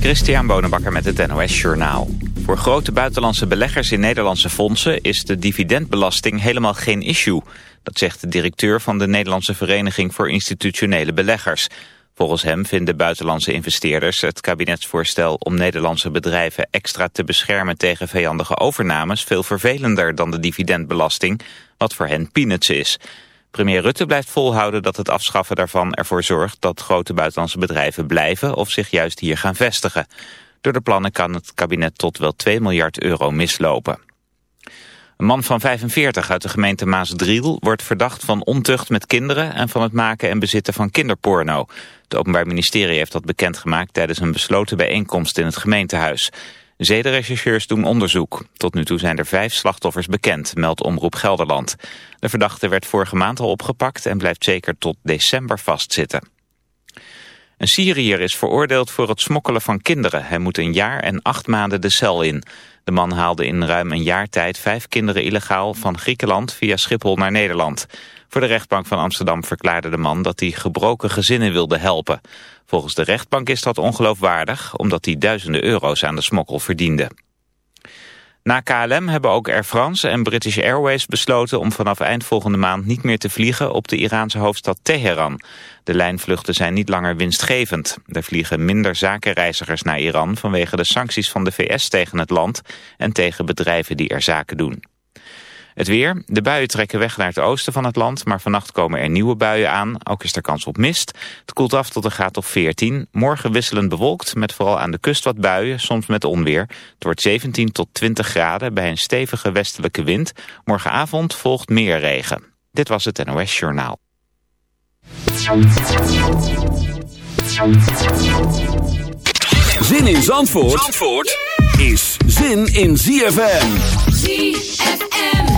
Christian Bonenbakker met het NOS Journaal. Voor grote buitenlandse beleggers in Nederlandse fondsen is de dividendbelasting helemaal geen issue. Dat zegt de directeur van de Nederlandse Vereniging voor Institutionele Beleggers. Volgens hem vinden buitenlandse investeerders het kabinetsvoorstel om Nederlandse bedrijven extra te beschermen tegen vijandige overnames veel vervelender dan de dividendbelasting, wat voor hen peanuts is. Premier Rutte blijft volhouden dat het afschaffen daarvan ervoor zorgt dat grote buitenlandse bedrijven blijven of zich juist hier gaan vestigen. Door de plannen kan het kabinet tot wel 2 miljard euro mislopen. Een man van 45 uit de gemeente Maasdriel wordt verdacht van ontucht met kinderen en van het maken en bezitten van kinderporno. Het Openbaar Ministerie heeft dat bekendgemaakt tijdens een besloten bijeenkomst in het gemeentehuis. Zedenrechercheurs doen onderzoek. Tot nu toe zijn er vijf slachtoffers bekend, meldt Omroep Gelderland. De verdachte werd vorige maand al opgepakt en blijft zeker tot december vastzitten. Een Syriër is veroordeeld voor het smokkelen van kinderen. Hij moet een jaar en acht maanden de cel in. De man haalde in ruim een jaar tijd vijf kinderen illegaal van Griekenland via Schiphol naar Nederland. Voor de rechtbank van Amsterdam verklaarde de man dat hij gebroken gezinnen wilde helpen. Volgens de rechtbank is dat ongeloofwaardig, omdat hij duizenden euro's aan de smokkel verdiende. Na KLM hebben ook Air France en British Airways besloten om vanaf eind volgende maand niet meer te vliegen op de Iraanse hoofdstad Teheran. De lijnvluchten zijn niet langer winstgevend. Er vliegen minder zakenreizigers naar Iran vanwege de sancties van de VS tegen het land en tegen bedrijven die er zaken doen. Het weer. De buien trekken weg naar het oosten van het land, maar vannacht komen er nieuwe buien aan. Ook is er kans op mist. Het koelt af tot een graad of 14. Morgen wisselend bewolkt, met vooral aan de kust wat buien, soms met onweer. Het wordt 17 tot 20 graden bij een stevige westelijke wind. Morgenavond volgt meer regen. Dit was het NOS Journaal. Zin in Zandvoort, Zandvoort? is zin in ZFM. ZFM.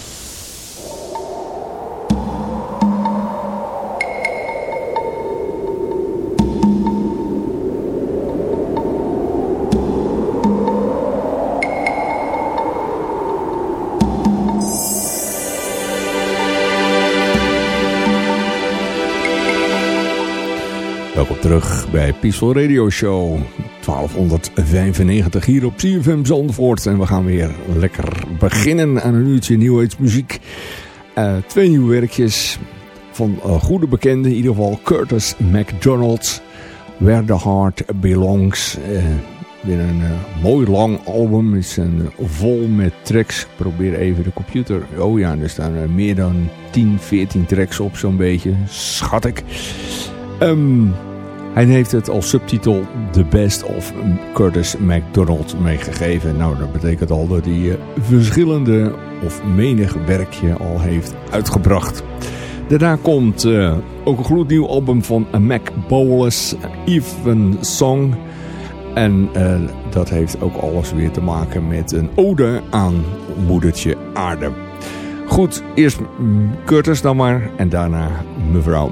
Terug bij Peaceful Radio Show 1295 hier op CFM Zandvoort. En we gaan weer lekker beginnen aan een uurtje nieuwheidsmuziek. Uh, twee nieuwe werkjes van uh, goede bekenden, in ieder geval Curtis McDonald. Where the Heart Belongs. Uh, weer een mooi lang album. Is een, vol met tracks. Ik probeer even de computer. Oh ja, er staan meer dan 10, 14 tracks op zo'n beetje. Schat ik. Um, hij heeft het als subtitel The Best of Curtis McDonald meegegeven. Nou, dat betekent al dat hij verschillende of menig werkje al heeft uitgebracht. Daarna komt uh, ook een gloednieuw album van Mac Bowles, Even Song. En uh, dat heeft ook alles weer te maken met een ode aan moedertje aarde. Goed, eerst Curtis dan maar en daarna mevrouw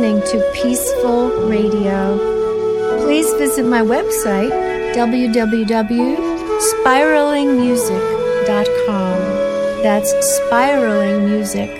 Listening to Peaceful Radio. Please visit my website, www.spiralingmusic.com. That's spiralingmusic.com.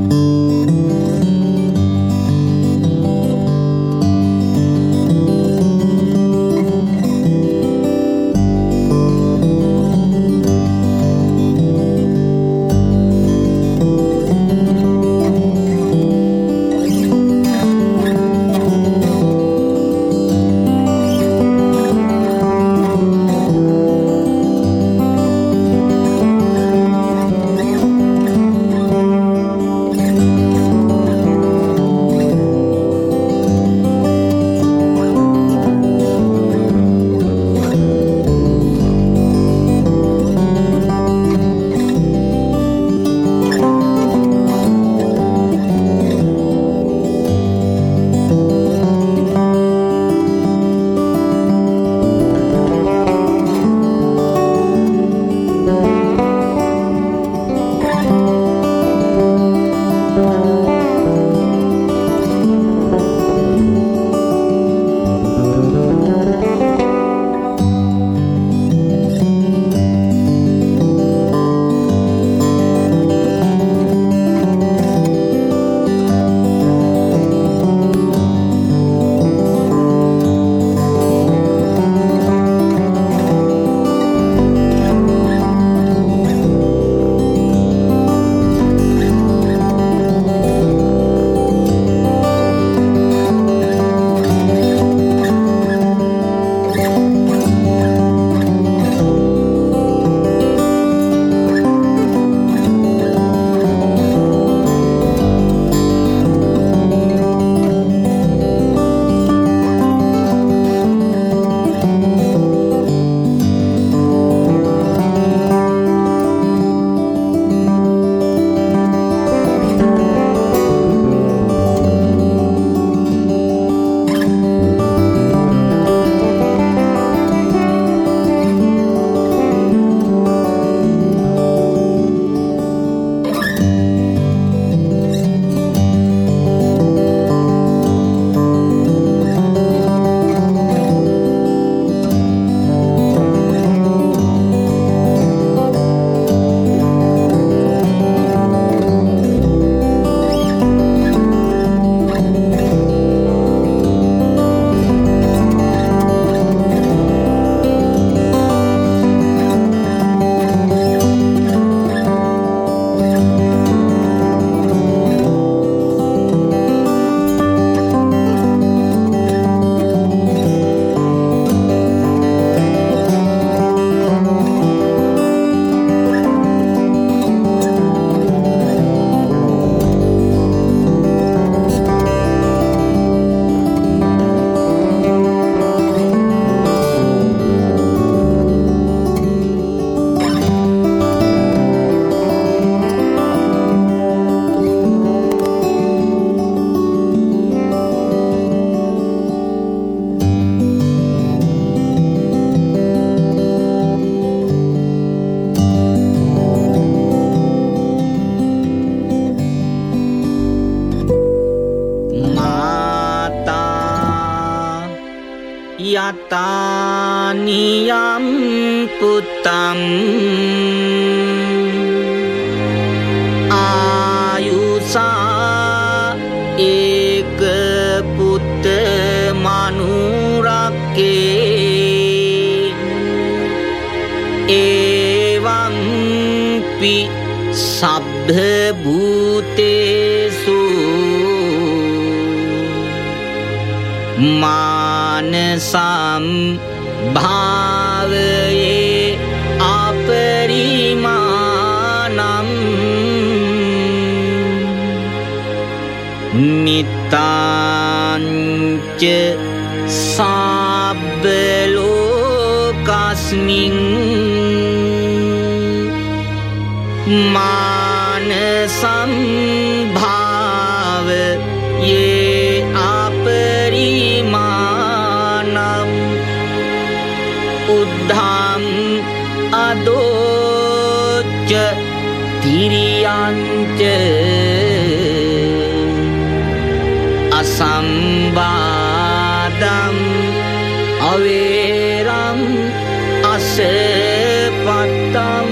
sepaktan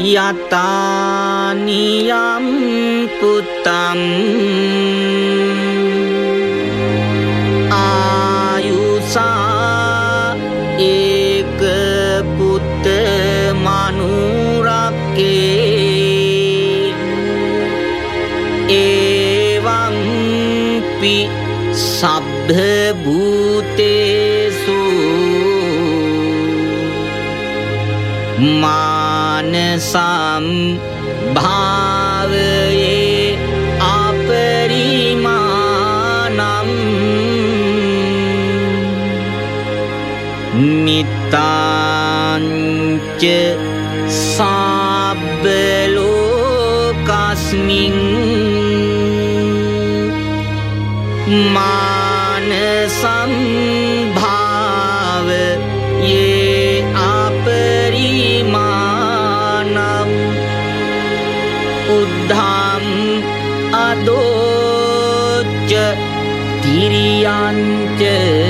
යතානියම් පුතම්. ආයුසා ඒක පුත්ත මනුරක්කේ. ඒවංපි සබ්භ භූතේසු 心 yanche